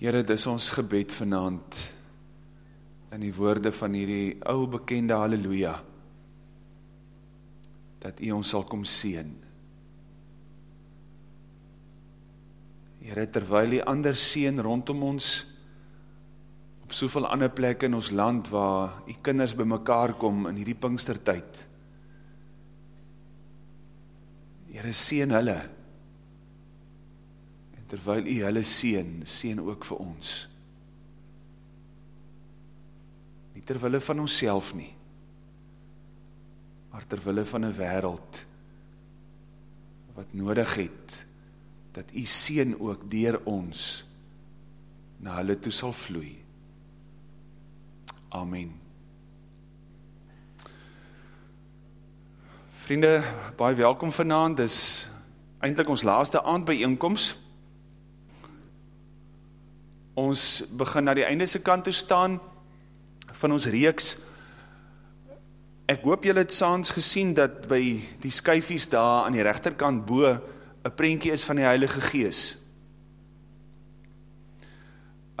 Here, dis ons gebed vanaand in die woorde van hierdie ou bekende haleluja dat U ons sal kom seën. Here, terwyl die ander seën rondom ons op soveel ander plekke in ons land waar U kinders bymekaar kom in hierdie Pinkstertyd. Here, seën hulle terwyl u hulle seën, seën ook vir ons. Nie terwille van onsself nie, maar terwille van 'n wêreld wat nodig het dat u seën ook deur ons na hulle toe sal vloei. Amen. Vriende, baie welkom vanaand. Dis eintlik ons laaste aand by einkoms. Ons begin na die einde se kant toe staan van ons reeks. Ek hoop julle het saans gesien dat by die skyfies daar aan die regterkant bo 'n prentjie is van die Heilige Gees.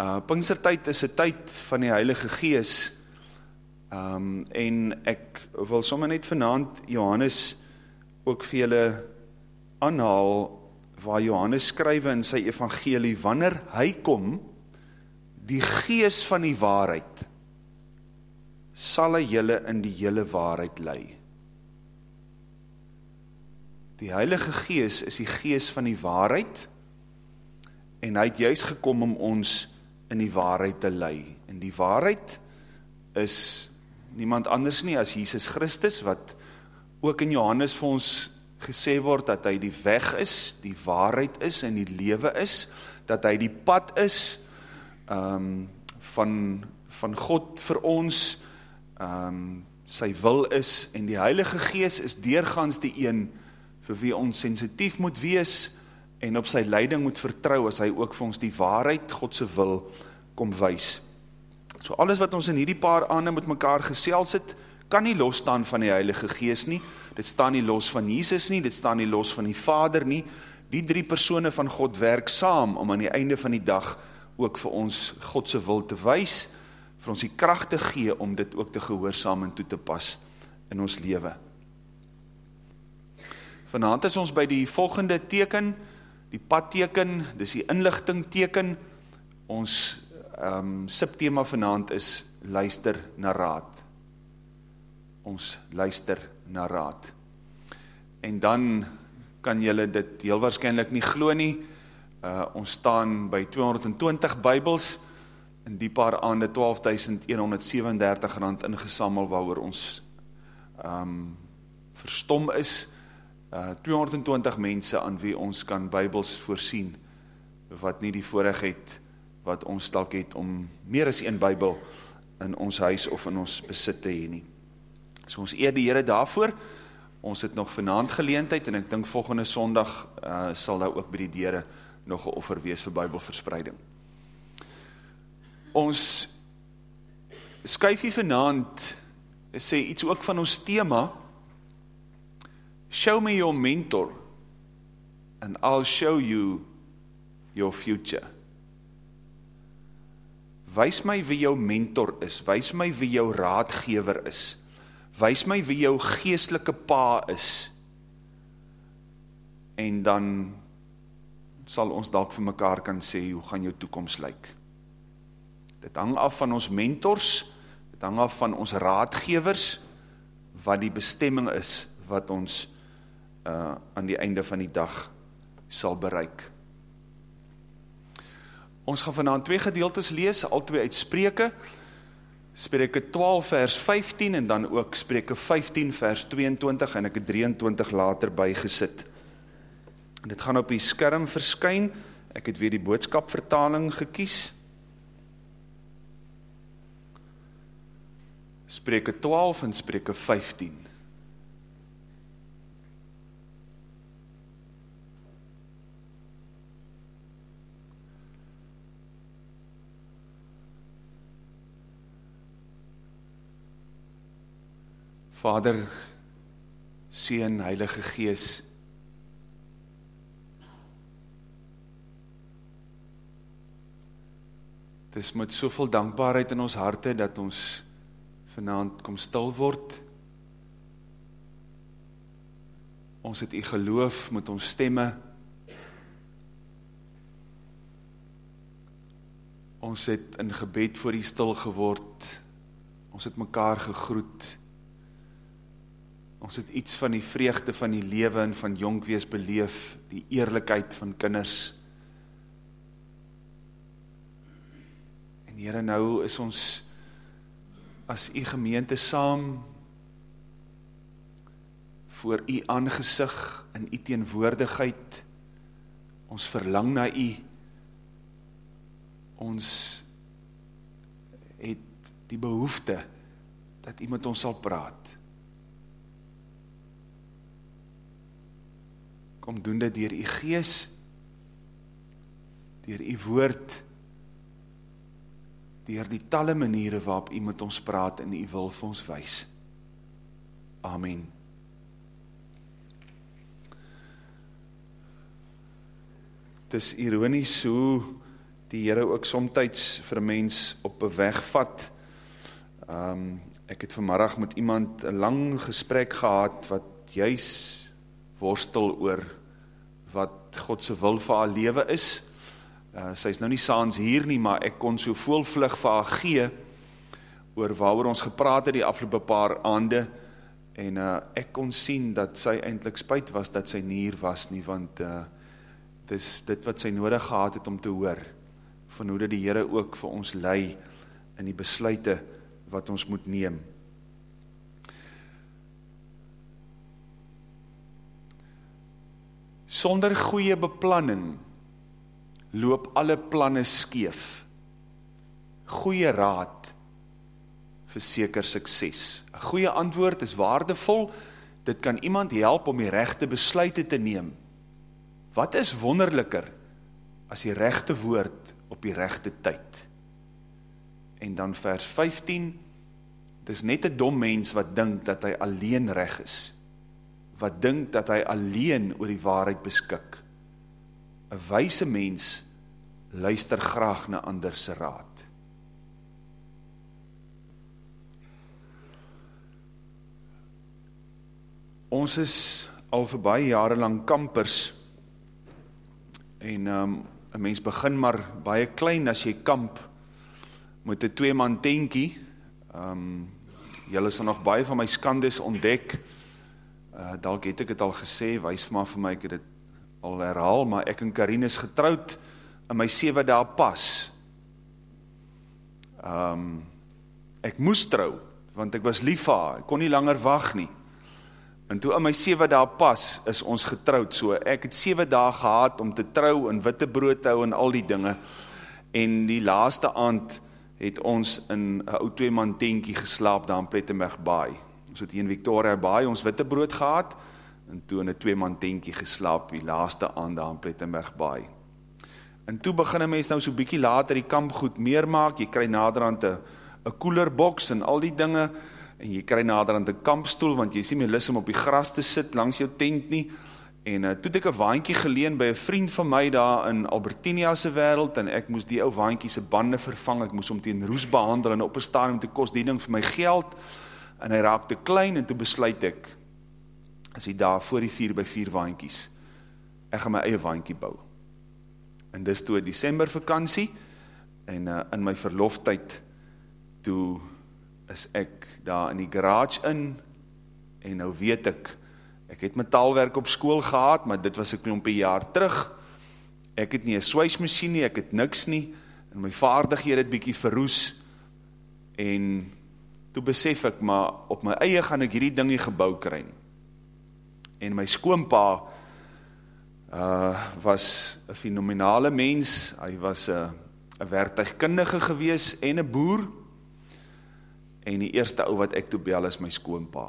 Uh Pinkstertyd is 'n tyd van die Heilige Gees. Um en ek wil sommer net vanaand Johannes ook vir julle aanhaal waar Johannes skrywe in sy evangelie wanneer hy kom die gees van die waarheid sal hy julle in die hele waarheid lei. Die Heilige Gees is die gees van die waarheid en hy het juis gekom om ons in die waarheid te lei. En die waarheid is niemand anders nie as Jesus Christus wat ook in Johannes vir ons gesê word dat hy die weg is, die waarheid is en die lewe is, dat hy die pad is, um, van, van God vir ons, um, sy wil is, en die Heilige Gees is deurgans die een, vir wie ons sensitief moet wees, en op sy leiding moet vertrou, as hy ook vir ons die waarheid, Godse wil, kom wees. So alles wat ons in hierdie paar aande met mekaar gesels het, kan nie losstaan van die Heilige Gees nie, dit staan nie los van Jesus nie, dit staan nie los van die Vader nie, die drie persone van God werk saam, om aan die einde van die dag, ook vir ons Godse wil te wees, vir ons die kracht te gee om dit ook te gehoorzaam en toe te pas in ons leven. Vanavond is ons by die volgende teken, die padteken, dis die inlichting teken, ons um, subthema vanavond is luister na raad. Ons luister na raad. En dan kan jylle dit heel waarschijnlijk nie glo nie, Uh, ons staan by 220 bybels in die paar aande 12.137 rand ingesammel waar ons um, verstom is. Uh, 220 mense aan wie ons kan bybels voorsien wat nie die voorig het wat ons stak het om meer as een bybel in ons huis of in ons besit te heen nie. So ons eer die Heere daarvoor. Ons het nog vanavond geleentheid en ek dink volgende sondag uh, sal daar ook by die Heere nog een offer wees vir bybelverspreiding. Ons skuifie vanavond sê iets ook van ons thema Show me your mentor and I'll show you your future. Wys my wie jou mentor is, wys my wie jou raadgever is, wys my wie jou geestelike pa is, en dan sal ons dalk vir mekaar kan sê, hoe gaan jou toekomst lyk. Dit hang af van ons mentors, dit hang af van ons raadgevers, wat die bestemming is, wat ons uh, aan die einde van die dag sal bereik. Ons gaan vanavond twee gedeeltes lees, al twee uit spreke, spreke 12 vers 15 en dan ook spreke 15 vers 22 en ek het 23 later bygesit. Dit gaan op die skerm verskyn. Ek het weer die boodskap vertaling gekies. Spreuke 12 en Spreuke 15. Vader, Seun, Heilige Gees, Het is met soveel dankbaarheid in ons harte dat ons vanavond kom stil word. Ons het u geloof met ons stemme. Ons het in gebed voor u stil geword. Ons het mekaar gegroet. Ons het iets van die vreugde van die lewe en van jonkwees beleef, die eerlikheid van kinders. Here, nou is ons as u gemeente saam voor u aangesig in u teenwoordigheid. Ons verlang na u. Ons het die behoefte dat met ons sal praat. Kom doen dit deur u gees, deur u woord dier die talle maniere waarop u met ons praat en u wil vir ons wys. Amen. Het is ironies hoe die Heere ook somtijds vir mens op een weg vat. Um, ek het vanmiddag met iemand een lang gesprek gehad wat juist worstel oor wat Godse wil vir haar leven is. Uh, sy is nou nie saans hier nie, maar ek kon so voelvlug vir haar gee oor waar ons gepraat het die afgelope paar aande en uh, ek kon sien dat sy eindelijk spuit was dat sy nie hier was nie, want uh, dis dit wat sy nodig gehad het om te hoor van hoe die Heere ook vir ons lei in die besluite wat ons moet neem. Sonder goeie beplanning loop alle planne skeef. Goeie raad vir seker sukses. 'n Goeie antwoord is waardevol. Dit kan iemand help om die regte besluite te neem. Wat is wonderliker as die regte woord op die regte tyd? En dan vers 15 Dis net 'n dom mens wat dink dat hy alleen reg is. Wat dink dat hy alleen oor die waarheid beskik. 'n wyse mens luister graag na ander se raad. Ons is al vir baie jare lank kampers en um, 'n mens begin maar baie klein as jy kamp met 'n twee man tentjie. Um julle sal nog baie van my skandes ontdek. Uh dalk het ek dit al gesê, wys maar vir my ek het dit al herhaal, maar ek en Karine is getroud in my 7 dae pas. Um, ek moes trou want ek was lief haar. Ek kon nie langer wag nie. En toe in my 7 dae pas is ons getroud. So ek het 7 dae gehad om te trou en witbrood te hou en al die dinge. En die laaste aand het ons in 'n ou twee man tentjie geslaap daar in Plettenberg Baai. Ons het hier in Victoria Baai ons witbrood gehad en toe in 'n twee man tentjie geslaap die laaste aand daar in Plettenberg Baai. En toe begin 'n mens nou so bietjie later die kamp goed meer maak. Jy kry naderhand 'n 'n koeler boks en al die dinge en jy kry naderhand 'n kampstoel want jy sien my lus om op die gras te sit langs jou tent nie. En uh, toe het ek 'n waantjie geleen by 'n vriend van my daar in Albertinia se wêreld en ek moes die ou waantjie se bande vervang. Ek moes hom teen roes behandel en op 'n stadium te kos die ding vir my geld en hy raak te klein en toe besluit ek as hy daar voor die 4 by 4 waantjies ek gaan my eie waantjie bou. En dis toe 'n Desember vakansie en uh, in my verloftyd toe is ek daar in die garage in en nou weet ek ek het metaalwerk op skool gehad, maar dit was ek nie om 'n jaar terug. Ek het nie 'n swysmasjien nie, ek het niks nie en my vaardighede het bietjie verroes en toe besef ek maar op my eie gaan ek hierdie dingie gebou kry. En my skoonpa uh, was een fenomenale mens, hy was een werktuigkundige gewees en een boer, en die eerste ou wat ek toe bel is my skoonpa,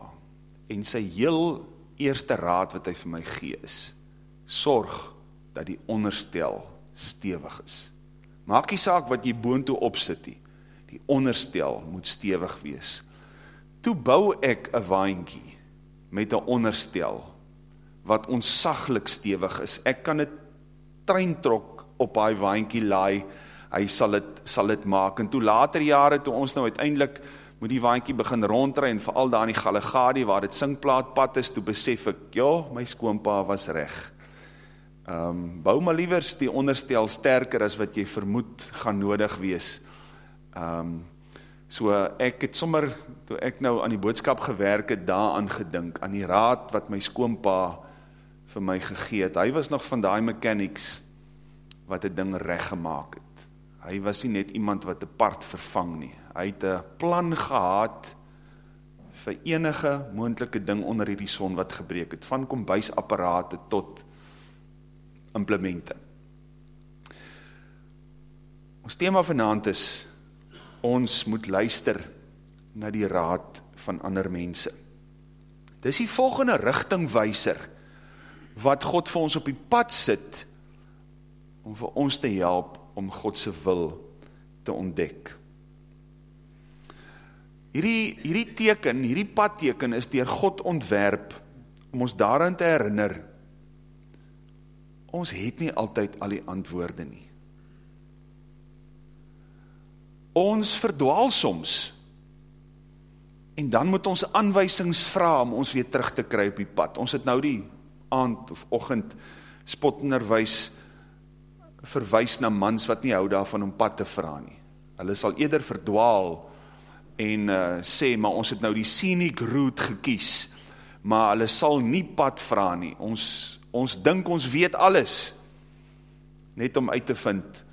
en sy heel eerste raad wat hy vir my gee is, sorg dat die onderstel stevig is. Maak die saak wat jy boon toe opsit die, die onderstel moet stevig wees. Toe bou ek een waankie met een onderstel, wat onsaglik stewig is. Ek kan 'n treintrok op daai waantjie laai hy sal het, sal het maak. En toe later jare, toe ons nou uiteindelik moet die waantjie begin rondry, en vooral daar in die Gallegadi, waar het singplaatpad is, toe besef ek, ja, my skoonpa was reg. Um, bou maar liewers die onderstel sterker as wat jy vermoed gaan nodig wees. Um, so ek het sommer, toe ek nou aan die boodskap gewerk het, daaraan gedink, aan die raad wat my skoonpa vir my gegeet. Hy was nog van die mechanics wat die ding recht gemaakt het. Hy was nie net iemand wat die part vervang nie. Hy het een plan gehad vir enige moendelike ding onder die son wat gebreek het, van kombuisapparate tot implemente. Ons thema vanavond is, ons moet luister na die raad van ander mense. Dis die volgende richtingwijser, wat God vir ons op die pad sit, om vir ons te help om Godse wil te ontdek. Hierdie, hierdie teken, hierdie padteken is dier God ontwerp, om ons daarin te herinner, ons het nie altyd al die antwoorde nie. Ons verdwaal soms, en dan moet ons aanwijsings vraag om ons weer terug te kry op die pad. Ons het nou die aand of ochend spottenerwijs verwijs na mans wat nie hou daarvan om pad te vraag nie. Hulle sal eerder verdwaal en uh, sê, maar ons het nou die scenic route gekies, maar hulle sal nie pad vraag nie. Ons, ons dink ons weet alles, net om uit te vind,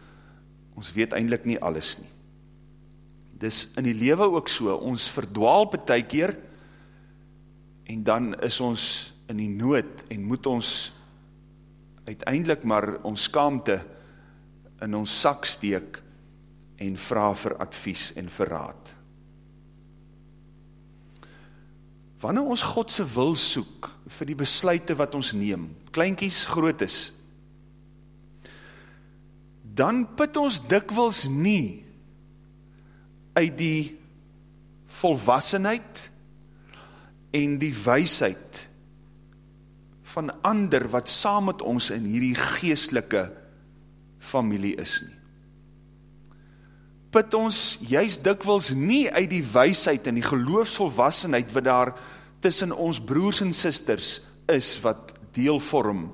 ons weet eindelijk nie alles nie. Dis in die lewe ook so, ons verdwaal betek keer, en dan is ons in die nood, en moet ons uiteindelik maar ons skaamte in ons sak steek, en vraag vir advies en verraad. Wanneer ons Godse wil soek, vir die besluite wat ons neem, kleinkies groot is, dan put ons dikwils nie uit die volwassenheid en die wysheid van ander wat saam met ons in hierdie geestelike familie is nie. Put ons juist dikwils nie uit die wysheid en die geloofsvolwassenheid wat daar tussen ons broers en sisters is wat deel vorm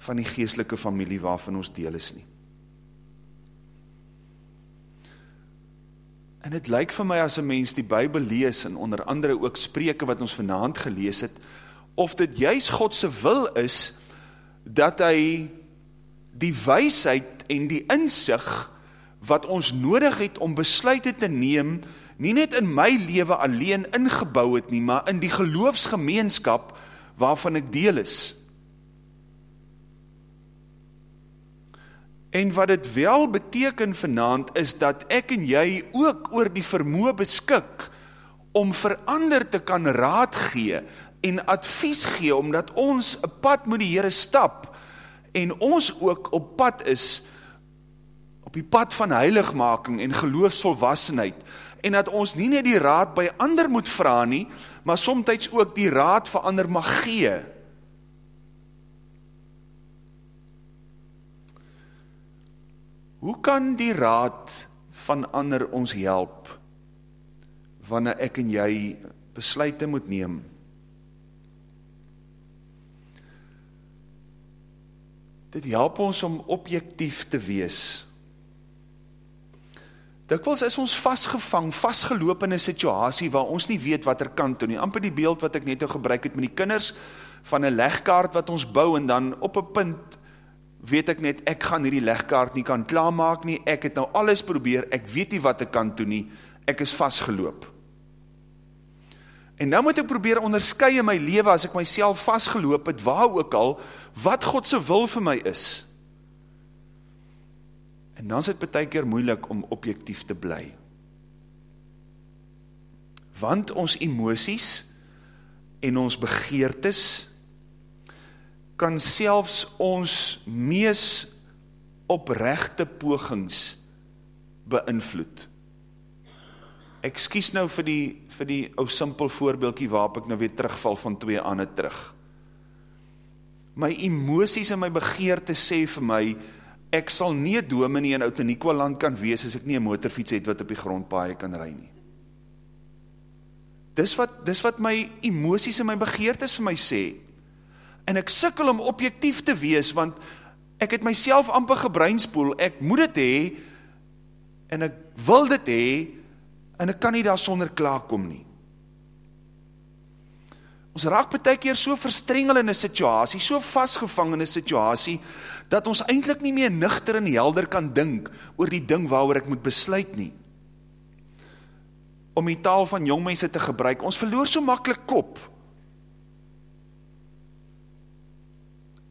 van die geestelike familie waarvan ons deel is nie. En het lyk vir my as een mens die bybel lees en onder andere ook spreke wat ons vanavond gelees het, of dit juist Godse wil is, dat hy die weisheid en die inzicht wat ons nodig het om besluite te neem, nie net in my leven alleen ingebouw het nie, maar in die geloofsgemeenskap waarvan ek deel is. En wat het wel beteken vanavond is dat ek en jy ook oor die vermoe beskik om verander te kan raad gee en advies gee, omdat ons een pad moet die Heere stap en ons ook op pad is, op die pad van heiligmaking en geloofsvolwassenheid, en dat ons nie net die raad by ander moet vraag nie, maar somtijds ook die raad vir ander mag gee, Hoe kan die raad van ander ons help wanneer ek en jy besluite moet neem? Dit help ons om objectief te wees. Dikwels is ons vastgevang, vastgeloop in een situasie waar ons nie weet wat er kan doen. Amper die beeld wat ek net al gebruik het met die kinders van een legkaart wat ons bou en dan op een punt weet ek net, ek gaan hierdie legkaart nie kan klaarmaak nie, ek het nou alles probeer, ek weet nie wat ek kan doen nie, ek is vastgeloop. En nou moet ek probeer onderskui in my leven, as ek myself vastgeloop het, waar ook al, wat Godse wil vir my is. En dan is het betek keer moeilik om objectief te bly. Want ons emoties en ons begeertes, kan selfs ons mees oprechte pogings beïnvloed. Ek skies nou vir die, vir die ou simpel voorbeeldkie waarop ek nou weer terugval van twee ander terug. My emoties en my begeerte sê vir my, ek sal nie dominee in Oud-Nikwaland kan wees as ek nie een motorfiets het wat op die grondpaaie kan rij nie. Dis wat, dis wat my emoties en my begeertes vir my sê. En ek sikkel om objectief te wees, want ek het myself amper gebreinspoel, ek moet het hee, en ek wil dit hee, en ek kan nie daar sonder klaarkom nie. Ons raak betek hier so verstrengel in een situasie, so vastgevang in een situasie, dat ons eindelijk nie meer nuchter en helder kan dink oor die ding waar ek moet besluit nie. Om die taal van jongmense te gebruik, ons verloor so makkelijk kop.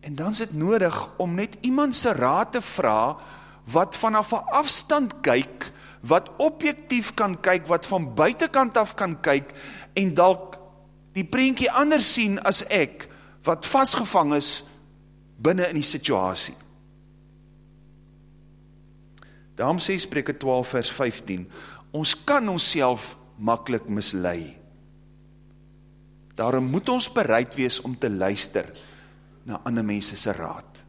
En dan is het nodig om net iemand sy raad te vraag, wat vanaf een afstand kyk, wat objectief kan kyk, wat van buitenkant af kan kyk, en dalk die prentjie anders sien as ek, wat vastgevang is, binnen in die situasie. Daarom sê spreke 12 vers 15, ons kan ons self makkelijk mislei. Daarom moet ons bereid wees om te luister na ander mense se raad.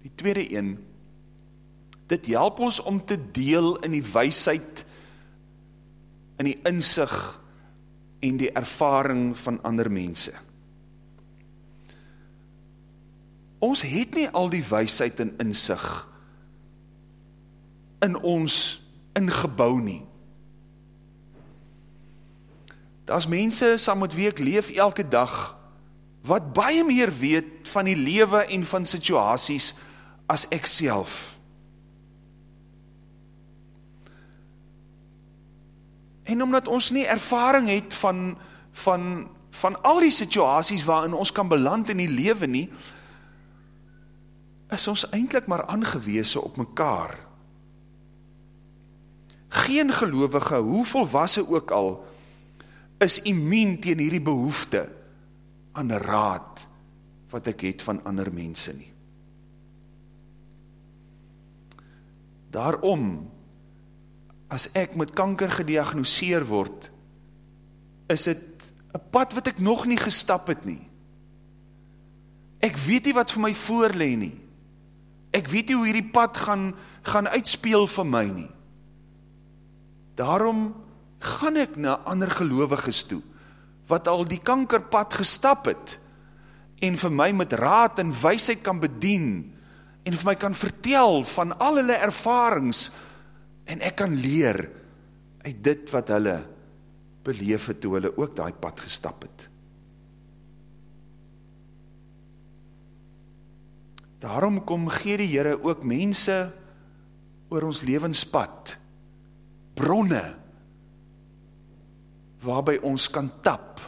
Die tweede een, dit help ons om te deel in die wysheid, in die inzicht en die ervaring van ander mense. Ons het nie al die wysheid en inzicht in ons ingebouw nie. Daar is mense saam met wie ek leef elke dag, wat baie meer weet van die lewe en van situasies as ek self. En omdat ons nie ervaring het van, van, van al die situasies waarin ons kan beland in die lewe nie, is ons eindelijk maar aangeweese op mekaar. Geen gelovige, hoe volwassen ook al, is immuun teen hierdie behoefte aan raad wat ek het van ander mense nie. Daarom, as ek met kanker gediagnoseer word, is het een pad wat ek nog nie gestap het nie. Ek weet nie wat vir my voorlee nie. Ek weet nie hoe hierdie pad gaan, gaan uitspeel vir my nie. Daarom gaan ek na ander geloviges toe, wat al die kankerpad gestap het, en vir my met raad en wysheid kan bedien, en vir my kan vertel van al hulle ervarings, en ek kan leer uit dit wat hulle beleef het, toe hulle ook die pad gestap het. Daarom kom gee die Heere ook mense oor ons levenspad, bronne, waarby ons kan tap,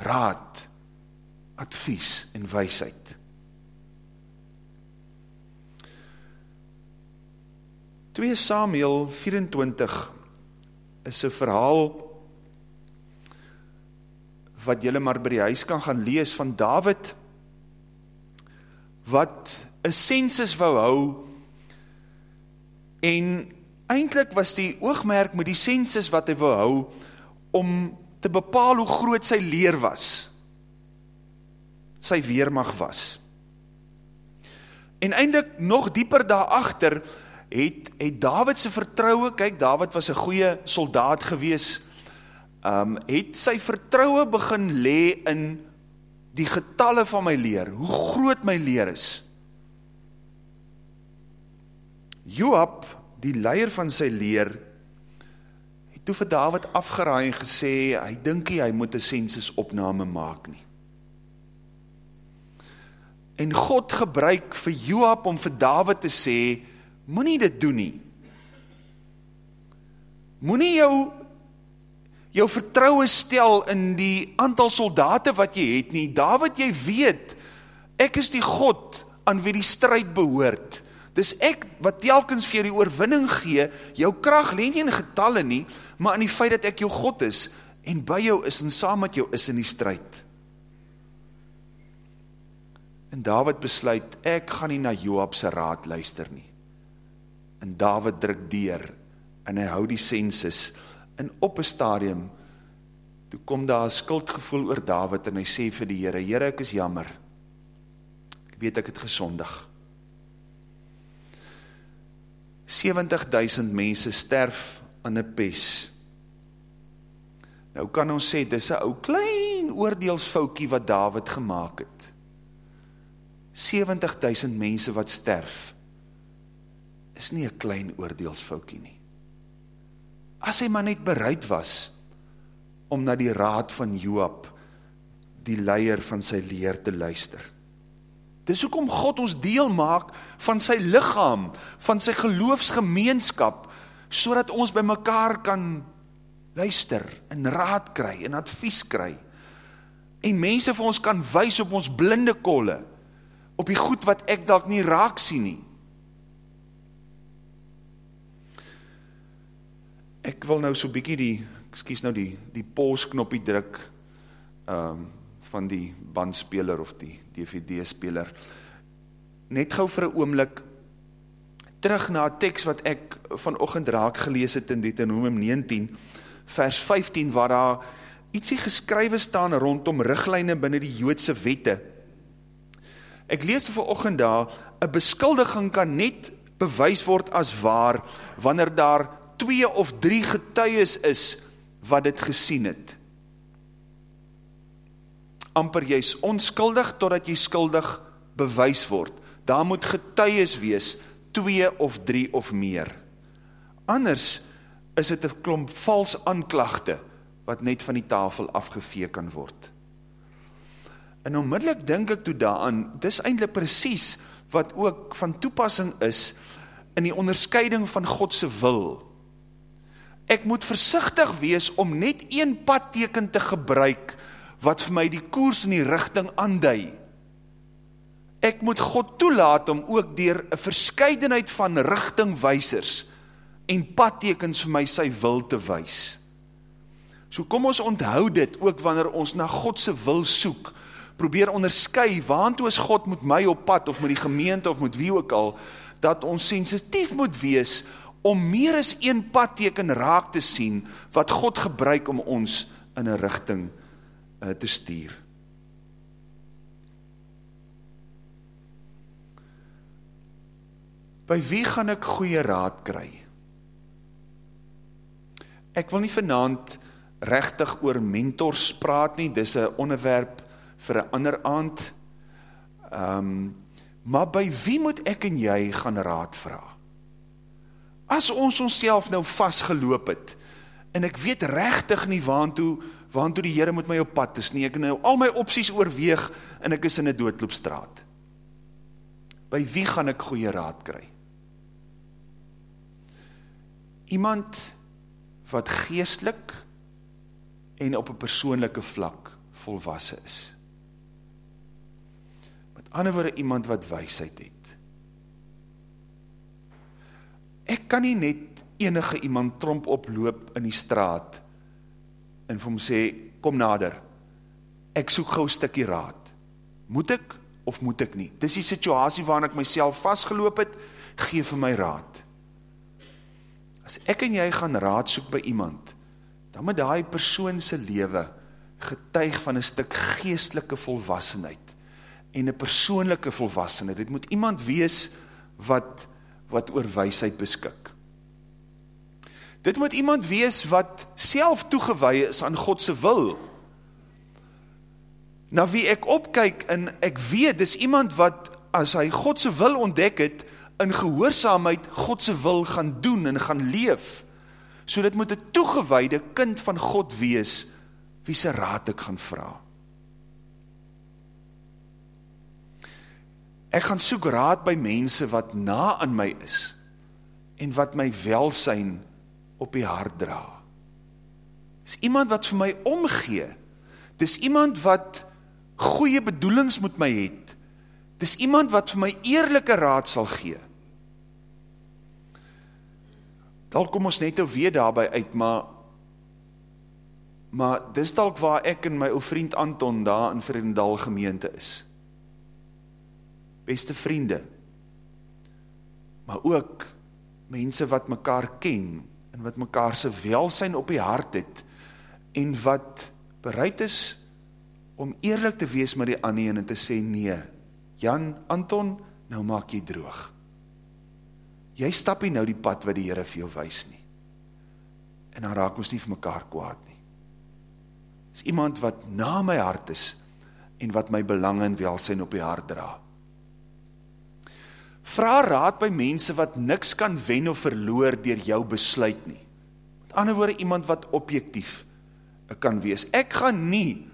raad, advies en wysheid. Twee Samuel 24 is een verhaal wat jylle maar by die huis kan gaan lees van David wat een census wou hou en eindelijk was die oogmerk met die census wat hy wou hou om te bepaal hoe groot sy leer was, sy weermag was. En eindelijk nog dieper daarachter het, het Davidse vertrouwe, kyk David was een goeie soldaat gewees, um, het sy vertrouwe begin le in die getalle van my leer, hoe groot my leer is. Joab, die leier van sy leer, toe vir David afgeraai en gesê, hy dink hy moet een census opname maak nie. En God gebruik vir Joab om vir David te sê, moet nie dit doen nie. Moet nie jou, jou vertrouwe stel in die aantal soldaten wat jy het nie. David, jy weet, ek is die God aan wie die strijd behoort. Dis ek wat telkens vir die oorwinning gee, jou kracht leen nie in getalle nie, maar in die feit dat ek jou God is, en by jou is en saam met jou is in die strijd. En David besluit, ek gaan nie na Joabse raad luister nie en Dawid druk deur en hy hou die sensus. In op 'n stadium toe kom daar 'n skuldgevoel oor Dawid en hy sê vir die Here Here ek is jammer. Ek weet ek het gesondig. 70000 mense sterf aan 'n pes. Nou kan ons sê dis 'n ou klein oordeelsfoutjie wat Dawid gemaak het. 70000 mense wat sterf is nie een klein oordeelsfoukie nie. As hy maar net bereid was, om na die raad van Joab, die leier van sy leer te luister. Dis ook om God ons deel maak van sy lichaam, van sy geloofsgemeenskap, so dat ons by mekaar kan luister, en raad kry, en advies kry, en mense vir ons kan wys op ons blinde kolle, op die goed wat ek dalk nie raak sien nie. Ek wil nou so bykie die, excuse nou die, die pause knoppie druk, um, van die bandspeler of die DVD-speler. Net gauw vir een oomlik, terug na een tekst wat ek vanochtend raak gelees het in Deuteronomium 19, vers 15, waar daar ietsie geskrywe staan rondom riglijne binnen die joodse wette. Ek lees vanochtend daar, een beskuldiging kan net bewys word as waar, wanneer daar twee of drie getuies is, wat het gesien het amper jy is onskuldig totdat jy skuldig bewys word. Daar moet getuies wees, twee of drie of meer. Anders is het een klomp vals aanklachte wat net van die tafel afgevee kan word. En onmiddellik denk ek toe daaraan, dis eindelijk precies wat ook van toepassing is in die onderscheiding van Godse wil. Ek moet versichtig wees om net een padteken te gebruik wat vir my die koers in die richting aandui. Ek moet God toelaat om ook dier een verscheidenheid van richtingwijsers en padtekens vir my sy wil te wees. So kom ons onthou dit ook wanneer ons na Godse wil soek, probeer onderskui waantoe is God met my op pad of met die gemeente of met wie ook al, dat ons sensitief moet wees om meer as een padteken raak te sien wat God gebruik om ons in een richting te uh, te stuur. By wie gaan ek goeie raad kry? Ek wil nie vanavond rechtig oor mentors praat nie, dis een onderwerp vir een ander aand, um, maar by wie moet ek en jy gaan raad vraag? As ons ons nou vastgeloop het, en ek weet rechtig nie waantoe waantoe die Here met my op pad is nie. Ek nou al my opsies oorweeg en ek is in 'n doodloopstraat. By wie gaan ek goeie raad kry? Iemand wat geestelik en op 'n persoonlike vlak volwasse is. Met ander woorde iemand wat wysheid het. Ek kan nie net enige iemand tromp oploop in die straat en vir hom sê, kom nader, ek soek gauw stikkie raad. Moet ek of moet ek nie? Dis die situasie waarin ek myself vastgeloop het, geef vir my raad. As ek en jy gaan raad soek by iemand, dan moet die persoonse lewe getuig van een stuk geestelike volwassenheid en een persoonlijke volwassenheid. Dit moet iemand wees wat, wat oor weisheid beskik. Dit moet iemand wees wat self toegewy is aan Godse wil. Na wie ek opkyk en ek weet, dis iemand wat as hy Godse wil ontdek het, in gehoorzaamheid Godse wil gaan doen en gaan leef. So dit moet een toegewyde kind van God wees, wie sy raad ek gaan vraag. Ek gaan soek raad by mense wat na aan my is, en wat my welsijn op die hart dra. Dis iemand wat vir my omgee. Dis iemand wat goeie bedoelings met my het. Dis iemand wat vir my eerlijke raad sal gee. Dalk kom ons net ou weer daarby uit, maar maar dis dalk waar ek en my ou vriend Anton daar in Vredendal gemeente is. Beste vriende, maar ook mense wat mekaar ken, en wat mekaar se welsyn op die hart het en wat bereid is om eerlik te wees met die ander en te sê nee. Jan Anton, nou maak jy droog. jy stap nie nou die pad wat die Here vir jou wys nie. En dan raak ons nie vir mekaar kwaad nie. Dis iemand wat na my hart is en wat my belange en welsyn op die hart dra. Vra raad by mense wat niks kan wen of verloor deur jou besluit nie. Met ander woorde iemand wat objektief kan wees. Ek gaan nie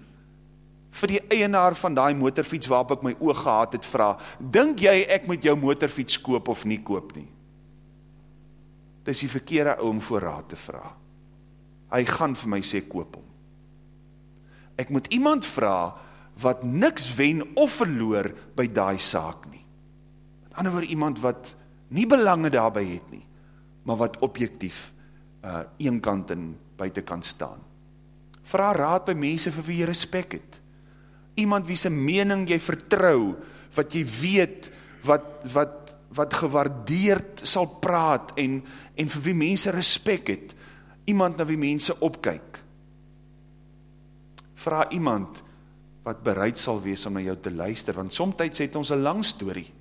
vir die eienaar van daai motorfiets waarop ek my oog gehad het vra, dink jy ek moet jou motorfiets koop of nie koop nie? Dis die verkeerde ou om voor raad te vra. Hy gaan vir my sê koop hom. Ek moet iemand vra wat niks wen of verloor by daai saak nie. Ander woorde iemand wat nie belange daarbey het nie, maar wat objektief uh eenkant en buitekant staan. Vra raad by mense vir wie jy respek het. Iemand wie se mening jy vertrou, wat jy weet wat wat wat gewaardeerd sal praat en en vir wie mense respek het. Iemand na wie mense opkyk. Vra iemand wat bereid sal wees om na jou te luister want soms het ons 'n lang storie.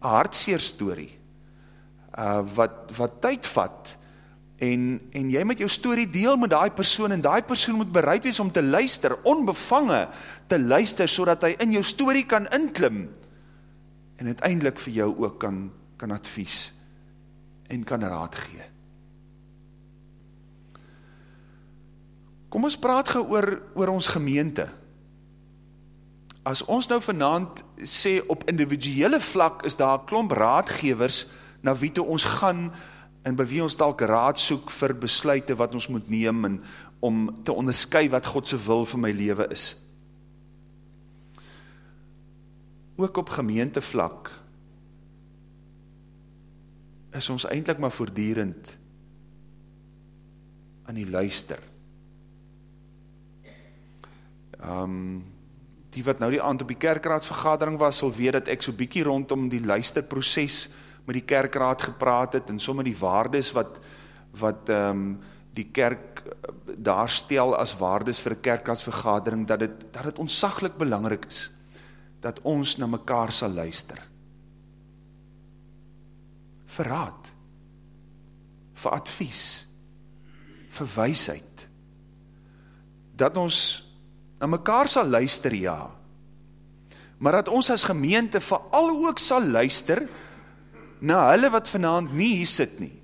'n Hartseer storie. Uh wat wat tyd vat en, en jy met jou story deel met die persoon, en die persoon moet bereid wees om te luister, onbevange te luister, so dat hy in jou story kan inklim, en uiteindelik vir jou ook kan, kan advies, en kan raad gee. Kom ons praat ge oor, oor ons gemeente. As ons nou vanavond sê, op individuele vlak is daar klomp raadgevers, na wie toe ons gaan, en by wie ons dalk raad soek vir besluite wat ons moet neem en om te onderskui wat Godse wil vir my leven is. Ook op gemeentevlak is ons eindelijk maar voordierend aan die luister. Um, die wat nou die aand op die kerkraadsvergadering was, sal weet dat ek so bykie rondom die luisterproces verwerk met die kerkraad gepraat het en sommer die waardes wat wat ehm um, die kerk eh, daar stel as waardes vir 'n kerkraadsvergadering dat dit dat dit onsaglik belangrik is dat ons na mekaar sal luister. Vir raad. Vir advies. Vir wysheid. Dat ons na mekaar sal luister ja. Maar dat ons as gemeente veral ook sal luister na hulle wat vanavond nie hier sit nie.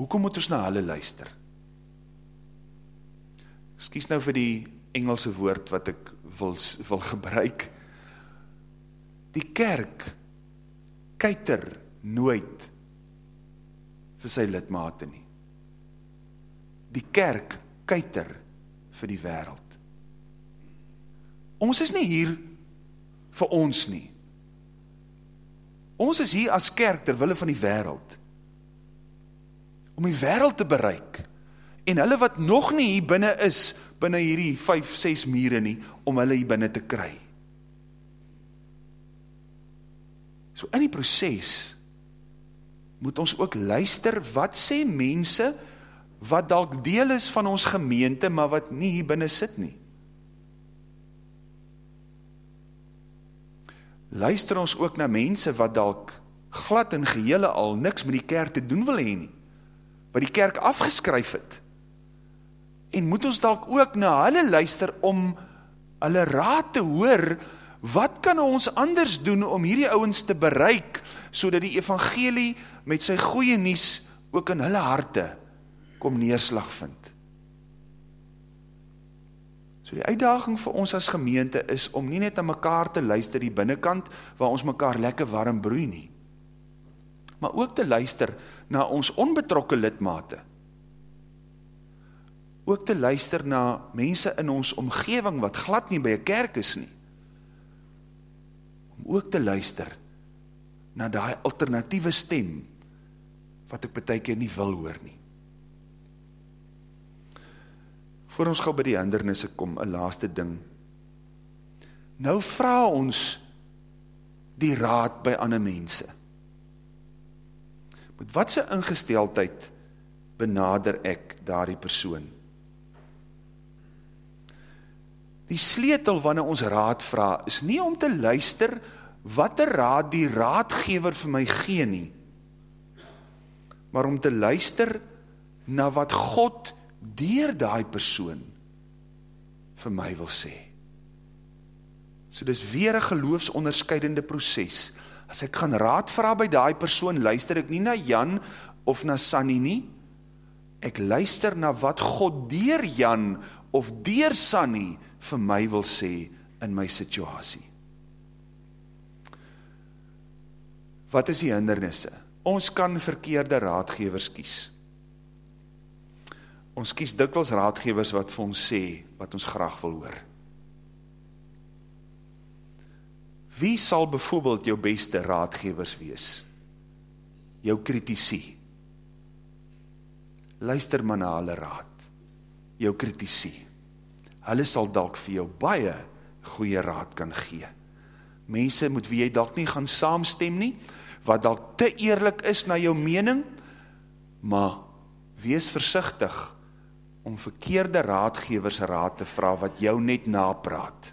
Hoekom moet ons na hulle luister? Skies nou vir die Engelse woord wat ek wil, wil gebruik. Die kerk kuiter nooit vir sy lidmate nie. Die kerk kuiter vir die wereld. Ons is nie hier vir ons nie. Ons is hier as kerk terwille van die wereld. Om die wereld te bereik. En hulle wat nog nie hier binnen is, binnen hierdie 5, 6 mure nie, om hulle hier binnen te kry. So in die proces, moet ons ook luister, wat sê mense, wat dalk deel is van ons gemeente, maar wat nie hier binnen sit nie. luister ons ook na mense wat dalk glad en gehele al niks met die kerk te doen wil heen nie, wat die kerk afgeskryf het, en moet ons dalk ook na hulle luister om hulle raad te hoor, wat kan ons anders doen om hierdie ouwens te bereik, so die evangelie met sy goeie nies ook in hulle harte kom neerslag vind. So die uitdaging vir ons as gemeente is om nie net aan mekaar te luister die binnenkant waar ons mekaar lekker warm broei nie, maar ook te luister na ons onbetrokke lidmate. Ook te luister na mense in ons omgewing wat glad nie by 'n kerk is nie. Om ook te luister na daai alternatiewe stem wat ek baie keer nie wil hoor nie. Voor ons gauw by die hindernisse kom, een laaste ding. Nou vraag ons die raad by ander mense. Met wat sy ingesteldheid benader ek daar die persoon? Die sleetel wanneer ons raad vraag, is nie om te luister wat een raad die raadgever vir my gee nie, maar om te luister na wat God dier die persoon vir my wil sê. So dis weer een geloofsonderscheidende proces. As ek gaan raad vraag by die persoon, luister ek nie na Jan of na Sanny nie, ek luister na wat God dier Jan of dier Sanny vir my wil sê in my situasie. Wat is die hindernisse? Ons kan verkeerde raadgevers kies. Ons kies dikwels raadgevers wat vir ons sê, wat ons graag wil hoor. Wie sal bijvoorbeeld jou beste raadgevers wees? Jou kritisie. Luister maar na hulle raad. Jou kritisie. Hulle sal dalk vir jou baie goeie raad kan gee. Mense moet wie jy dalk nie gaan saamstem nie, wat dalk te eerlik is na jou mening, maar wees versichtig om verkeerde raadgevers raad te vraag wat jou net napraat.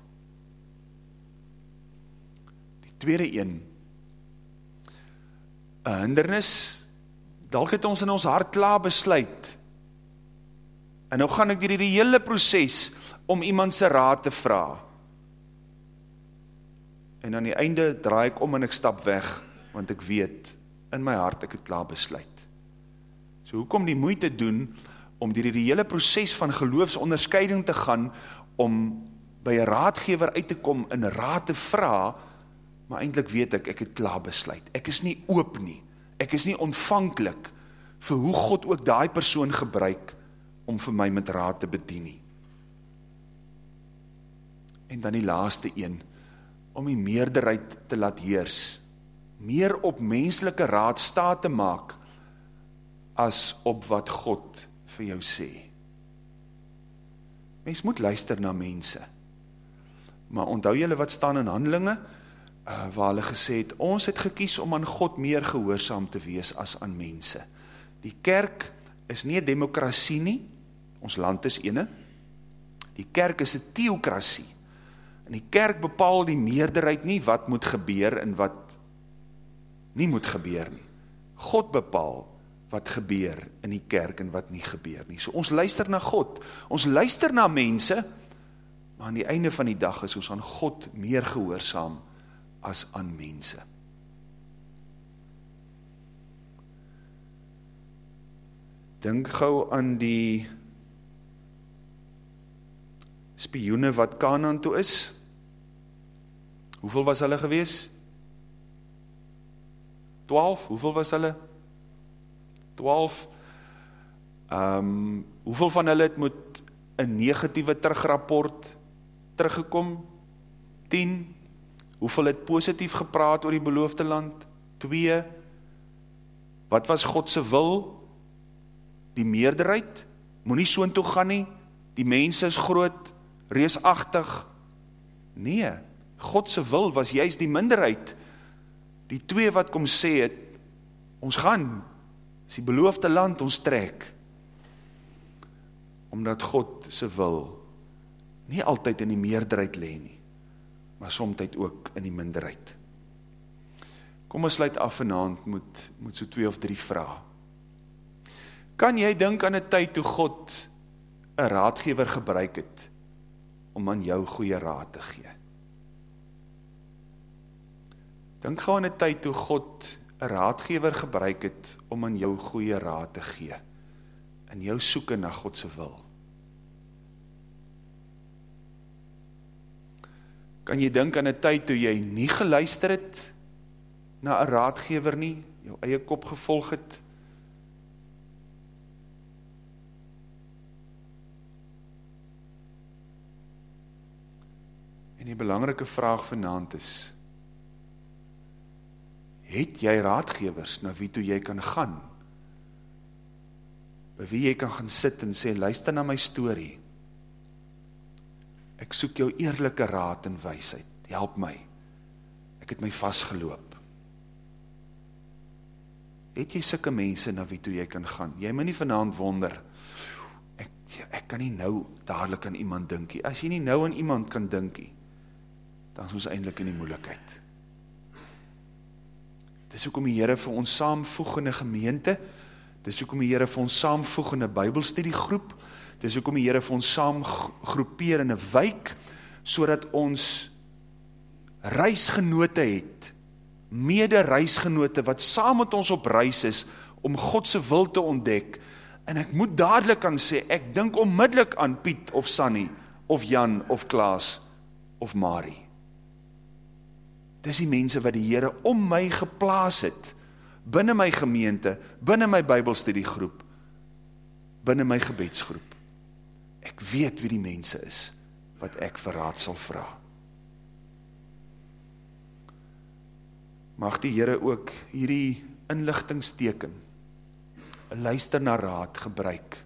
Die tweede een, een hindernis, dalk het ons in ons hart klaar besluit, en nou gaan ek dier die hele proces om iemand sy raad te vraag, en aan die einde draai ek om en ek stap weg, want ek weet, in my hart ek het klaar besluit. So hoekom die moeite doen, om dier die hele proces van geloofsonderscheiding te gaan, om by een raadgever uit te kom, en raad te vraag, maar eindelijk weet ek, ek het klaar besluit. Ek is nie oop nie, ek is nie ontvankelijk, vir hoe God ook die persoon gebruik, om vir my met raad te bedien nie. En dan die laaste een, om die meerderheid te laat heers, meer op menselike raad staat te maak, as op wat God vir jou sê. Mens moet luister na mense, maar onthou julle wat staan in handelinge, uh, waar hulle gesê het, ons het gekies om aan God meer gehoorzaam te wees as aan mense. Die kerk is nie een demokrasie nie, ons land is ene, die kerk is een theokrasie, In die kerk bepaal die meerderheid nie wat moet gebeur en wat nie moet gebeur nie. God bepaal wat gebeur in die kerk en wat nie gebeur nie. So ons luister na God, ons luister na mense, maar aan die einde van die dag is ons aan God meer gehoorzaam as aan mense. Denk gauw aan die spioene wat Kanaan toe is, Hoeveel was hulle gewees? 12, hoeveel was hulle? 12. Um, hoeveel van hulle het moet een negatieve terugrapport teruggekom? 10. Hoeveel het positief gepraat oor die beloofde land? 2. Wat was Godse wil? Die meerderheid? Moet nie soon toe gaan nie? Die mense is groot, reesachtig? Nee. Godse wil was juist die minderheid, die twee wat kom sê het, ons gaan, is die beloofde land ons trek, omdat God se wil nie altyd in die meerderheid le nie, maar somtyd ook in die minderheid. Kom ons sluit af vanavond met, met so twee of drie vraag. Kan jy dink aan een tyd toe God een raadgever gebruik het, om aan jou goeie raad te gee? Dink gauw aan die tyd toe God een raadgever gebruik het om aan jou goeie raad te gee en jou soeken na Godse wil. Kan jy dink aan die tyd toe jy nie geluister het na een raadgever nie, jou eie kop gevolg het? En die belangrike vraag vanavond is, het jy raadgevers na wie toe jy kan gaan? By wie jy kan gaan sit en sê, luister na my story. Ek soek jou eerlijke raad en wijsheid. Help my. Ek het my vastgeloop. Het jy sikke mense na wie toe jy kan gaan? Jy moet nie vanavond wonder, ek, ek kan nie nou dadelijk aan iemand dinkie. As jy nie nou aan iemand kan dinkie, dan is ons eindelijk in die moeilikheid. Dis hoekom die Here vir ons saamvoeg in 'n gemeente. Dis hoekom die Here vir ons saamvoeg in 'n Bybelstudiegroep. Dis hoekom die Here vir ons saam groepeer in 'n wijk sodat ons reisgenote het, mede-reisgenote wat saam met ons op reis is om God se wil te ontdek. En ek moet dadelik kan sê, ek dink onmiddellik aan Piet of Sunny of Jan of Klaas of Marie. Dis die mense wat die Here om my geplaas het binne my gemeente, binne my Bybelstudiegroep, binne my gebedsgroep. Ek weet wie die mense is wat ek vir raad sal vra. Mag die Here ook hierdie inligtingsteken 'n luister na raad gebruik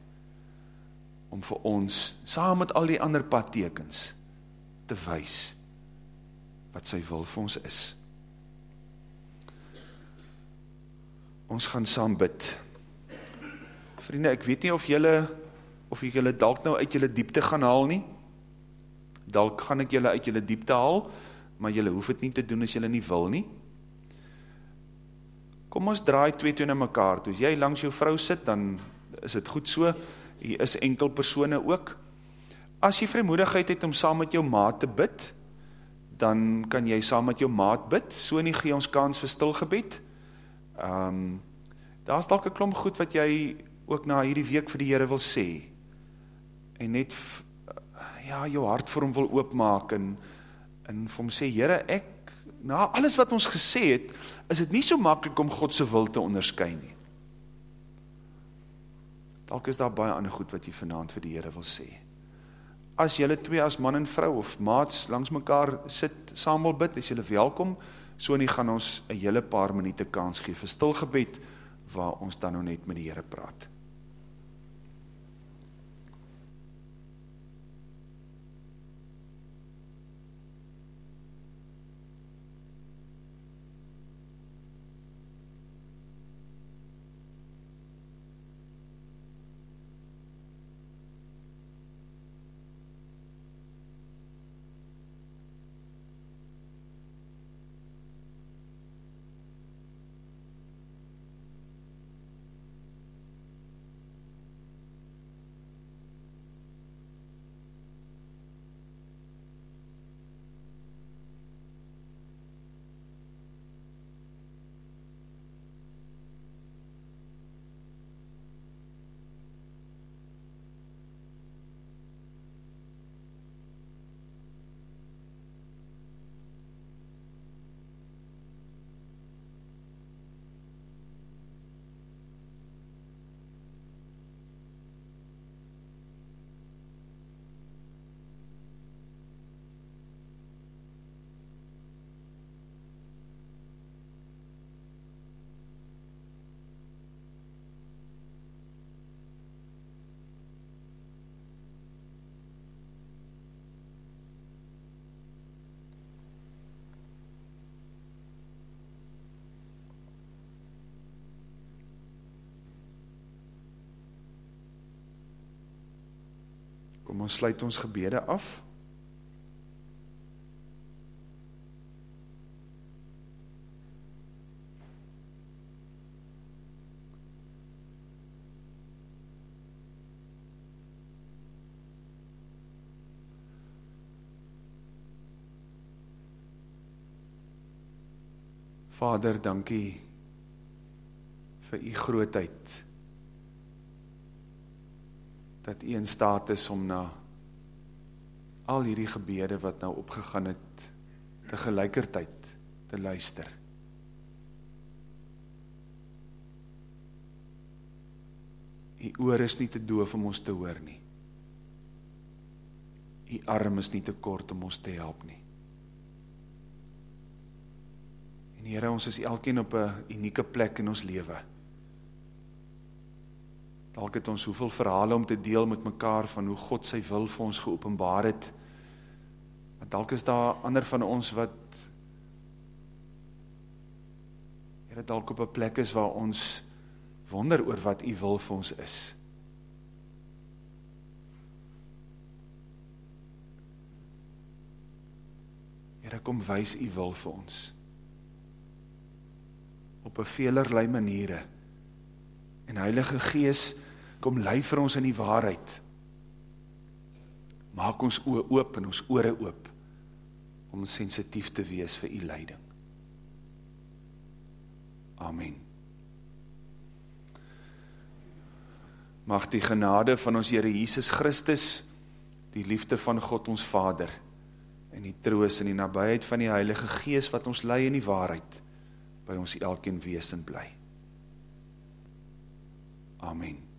om vir ons saam met al die ander padtekens te wys wat sy wil vir ons is. Ons gaan saam bid. Vriende, ek weet nie of julle of ek julle dalk nou uit julle diepte gaan haal nie. Dalk gaan ek julle uit julle diepte haal, maar julle hoef dit nie te doen as julle nie wil nie. Kom ons draai twee toe na mekaar toe. As jy langs jou vrou sit, dan is dit goed so. Hier is enkel persone ook. As jy vrymoedigheid het om saam met jou maat te bid, dan kan jy saam met jou maat bid. So nie gee ons kans vir stil gebed. Ehm um, daar's dalk 'n klomp goed wat jy ook na hierdie week vir die Here wil sê. En net ja, jou hart vir hom wil oopmaak en en vir hom sê Here, ek na alles wat ons gesê het, is dit nie so maklik om God se wil te onderskei nie. Dalk is daar baie ander goed wat jy vanaand vir die Here wil sê. As julle twee as man en vrou of maats langs mekaar sit, saam wil bid, is julle welkom. So nie gaan ons 'n hele paar minute kans gee vir stil gebed waar ons dan nou net met die Here praat. Kom ons sluit ons gebede af. Vader, dankie vir u grootheid dat u in staat is om na al hierdie gebede wat nou opgegaan het te gelykertyd te luister. U oor is nie te doof om ons te hoor nie. U arm is nie te kort om ons te help nie. En Here, ons is elkeen op 'n unieke plek in ons lewe. Dalk het ons hoeveel verhale om te deel met mekaar van hoe God sy wil vir ons geopenbaar het. Maar dalk is daar ander van ons wat Here dalk op 'n plek is waar ons wonder oor wat u wil vir ons is. Here kom wys u wil vir ons. op 'n veelerlei maniere. En Heilige Gees, kom lei vir ons in die waarheid. Maak ons oë oop en ons ore oop om sensitief te wees vir u leiding. Amen. Mag die genade van ons Here Jesus Christus, die liefde van God ons Vader en die troos en die nabyheid van die Heilige Gees wat ons lei in die waarheid by ons elkeen wees en bly. Amen.